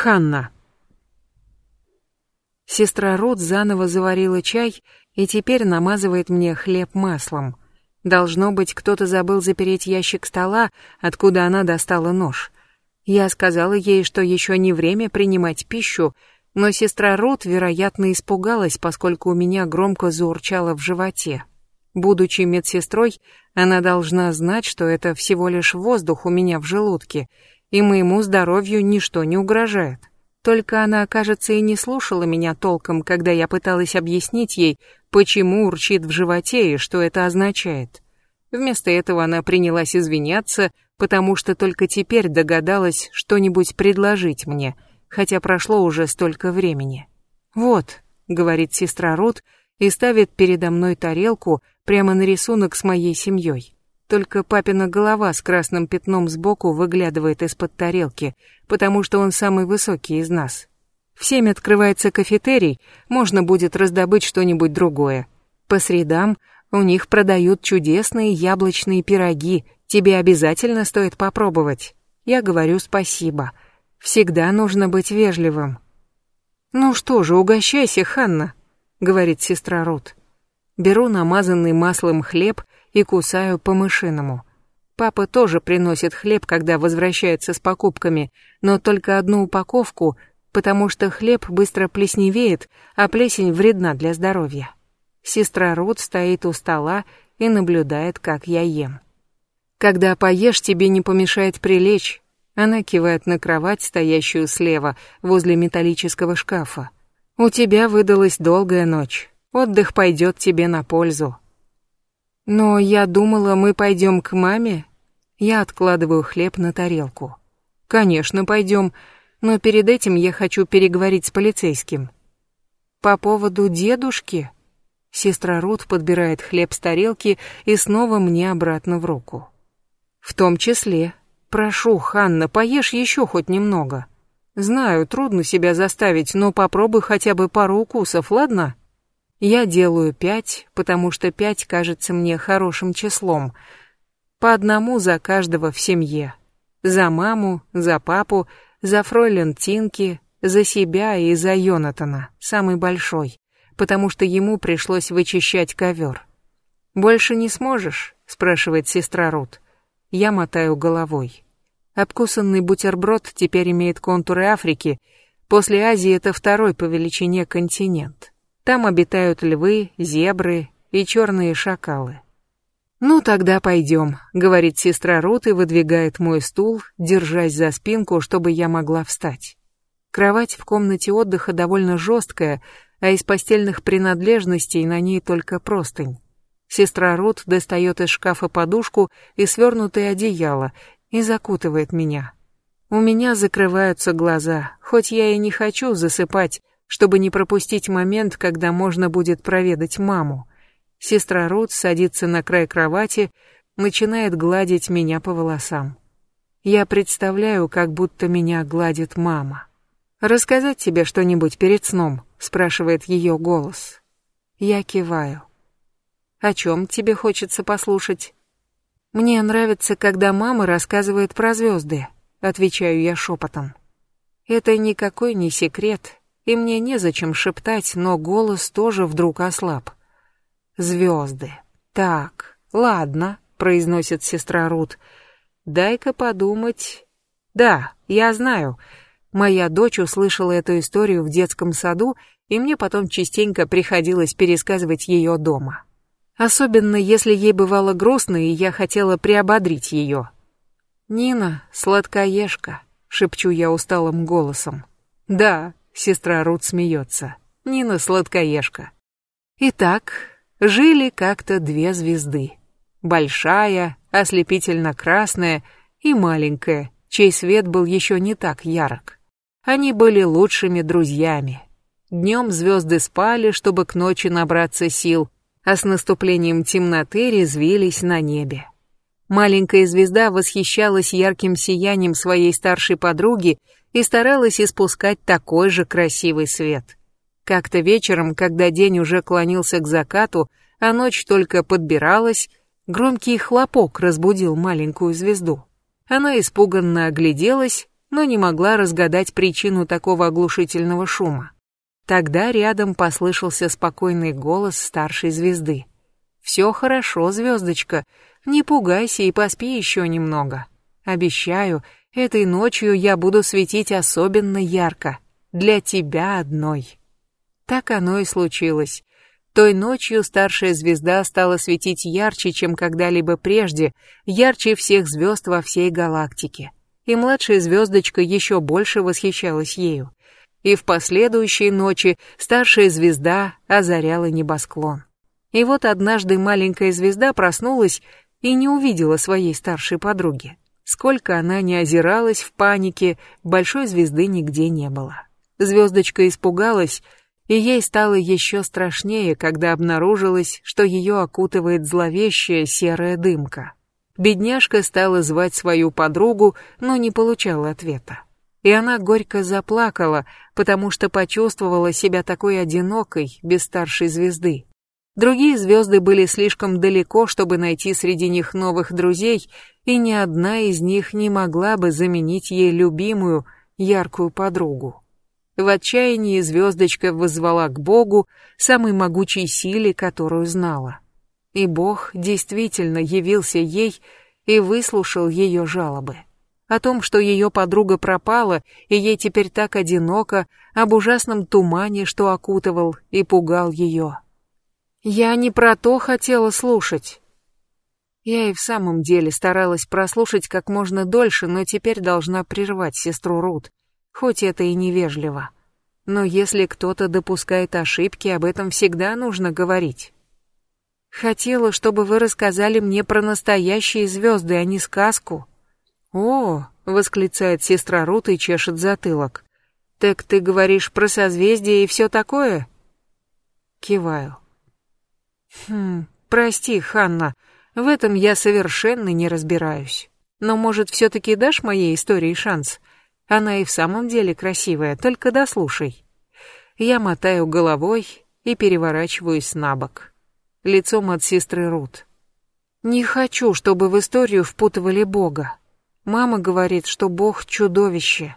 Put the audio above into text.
Ханна. Сестра Рут заново заварила чай и теперь намазывает мне хлеб маслом. Должно быть, кто-то забыл запереть ящик стола, откуда она достала нож. Я сказала ей, что еще не время принимать пищу, но сестра Рут, вероятно, испугалась, поскольку у меня громко заурчало в животе. Будучи медсестрой, она должна знать, что это всего лишь воздух у меня в желудке, и моему здоровью ничто не угрожает. Только она, кажется, и не слушала меня толком, когда я пыталась объяснить ей, почему урчит в животе и что это означает. Вместо этого она принялась извиняться, потому что только теперь догадалась что-нибудь предложить мне, хотя прошло уже столько времени. «Вот», — говорит сестра Рут, и ставит передо мной тарелку прямо на рисунок с моей семьей. Только папина голова с красным пятном сбоку выглядывает из-под тарелки, потому что он самый высокий из нас. В семь открывается кафетерий, можно будет раздобыть что-нибудь другое. По средам у них продают чудесные яблочные пироги, тебе обязательно стоит попробовать. Я говорю спасибо. Всегда нужно быть вежливым. Ну что же, угощайся, Ханна, говорит сестра Рут. Беру намазанный маслом хлеб и кусаю по-мышиному. Папа тоже приносит хлеб, когда возвращается с покупками, но только одну упаковку, потому что хлеб быстро плесневеет, а плесень вредна для здоровья. Сестра Рут стоит у стола и наблюдает, как я ем. Когда поешь, тебе не помешает прилечь. Она кивает на кровать, стоящую слева, возле металлического шкафа. У тебя выдалась долгая ночь. Отдых пойдет тебе на пользу. Но я думала, мы пойдем к маме. Я откладываю хлеб на тарелку. Конечно, пойдем, но перед этим я хочу переговорить с полицейским. По поводу дедушки? Сестра Рут подбирает хлеб с тарелки и снова мне обратно в руку. В том числе. Прошу, Ханна, поешь еще хоть немного. Знаю, трудно себя заставить, но попробуй хотя бы пару укусов, ладно? Я делаю пять, потому что пять кажется мне хорошим числом. По одному за каждого в семье. За маму, за папу, за фройлен Тинки, за себя и за Йонатана, самый большой, потому что ему пришлось вычищать ковер. «Больше не сможешь?» — спрашивает сестра Рут. Я мотаю головой. Обкусанный бутерброд теперь имеет контуры Африки. После Азии это второй по величине континент. Там обитают львы, зебры и черные шакалы. «Ну, тогда пойдем», — говорит сестра Рут и выдвигает мой стул, держась за спинку, чтобы я могла встать. Кровать в комнате отдыха довольно жесткая, а из постельных принадлежностей на ней только простынь. Сестра Рут достает из шкафа подушку и свернутое одеяло и закутывает меня. У меня закрываются глаза, хоть я и не хочу засыпать, чтобы не пропустить момент, когда можно будет проведать маму. Сестра Рут садится на край кровати, начинает гладить меня по волосам. Я представляю, как будто меня гладит мама. «Рассказать тебе что-нибудь перед сном?» — спрашивает ее голос. Я киваю. «О чем тебе хочется послушать?» «Мне нравится, когда мама рассказывает про звезды», — отвечаю я шепотом. «Это никакой не секрет, и мне незачем шептать, но голос тоже вдруг ослаб. Звезды. Так, ладно, произносит сестра Рут. Дай-ка подумать. Да, я знаю. Моя дочь услышала эту историю в детском саду, и мне потом частенько приходилось пересказывать ее дома. Особенно если ей бывало грустно, и я хотела приободрить ее. «Нина, сладкоежка», — шепчу я усталым голосом. «Да, Сестра Рут смеется. Нина сладкоежка. Итак, жили как-то две звезды. Большая, ослепительно красная и маленькая, чей свет был еще не так ярок. Они были лучшими друзьями. Днем звезды спали, чтобы к ночи набраться сил, а с наступлением темноты резвились на небе. Маленькая звезда восхищалась ярким сиянием своей старшей подруги и старалась испускать такой же красивый свет. Как-то вечером, когда день уже клонился к закату, а ночь только подбиралась, громкий хлопок разбудил маленькую звезду. Она испуганно огляделась но не могла разгадать причину такого оглушительного шума. Тогда рядом послышался спокойный голос старшей звезды. «Все хорошо, звездочка, не пугайся и поспи еще немного. Обещаю, этой ночью я буду светить особенно ярко, для тебя одной». Так оно и случилось. Той ночью старшая звезда стала светить ярче, чем когда-либо прежде, ярче всех звезд во всей галактике. И младшая звездочка еще больше восхищалась ею. И в последующие ночи старшая звезда озаряла небосклон. И вот однажды маленькая звезда проснулась и не увидела своей старшей подруги. Сколько она не озиралась в панике, большой звезды нигде не было. Звездочка испугалась, и ей стало еще страшнее, когда обнаружилось, что ее окутывает зловещая серая дымка. Бедняжка стала звать свою подругу, но не получала ответа. И она горько заплакала, потому что почувствовала себя такой одинокой, без старшей звезды. Другие звезды были слишком далеко, чтобы найти среди них новых друзей, и ни одна из них не могла бы заменить ей любимую, яркую подругу. В отчаянии звездочка воззвала к Богу, самой могучей силе, которую знала. И Бог действительно явился ей и выслушал ее жалобы. О том, что ее подруга пропала, и ей теперь так одиноко, об ужасном тумане, что окутывал и пугал ее. Я не про то хотела слушать. Я и в самом деле старалась прослушать как можно дольше, но теперь должна прервать сестру Рут хоть это и невежливо. Но если кто-то допускает ошибки, об этом всегда нужно говорить. Хотела, чтобы вы рассказали мне про настоящие звезды, а не сказку. О, восклицает сестра Рут и чешет затылок. Так ты говоришь про созвездия и все такое? Киваю. Хм, прости, Ханна, в этом я совершенно не разбираюсь. Но, может, все-таки дашь моей истории шанс? Она и в самом деле красивая, только дослушай. Я мотаю головой и переворачиваюсь на бок. Лицом от сестры Рут. Не хочу, чтобы в историю впутывали Бога. Мама говорит, что Бог чудовище.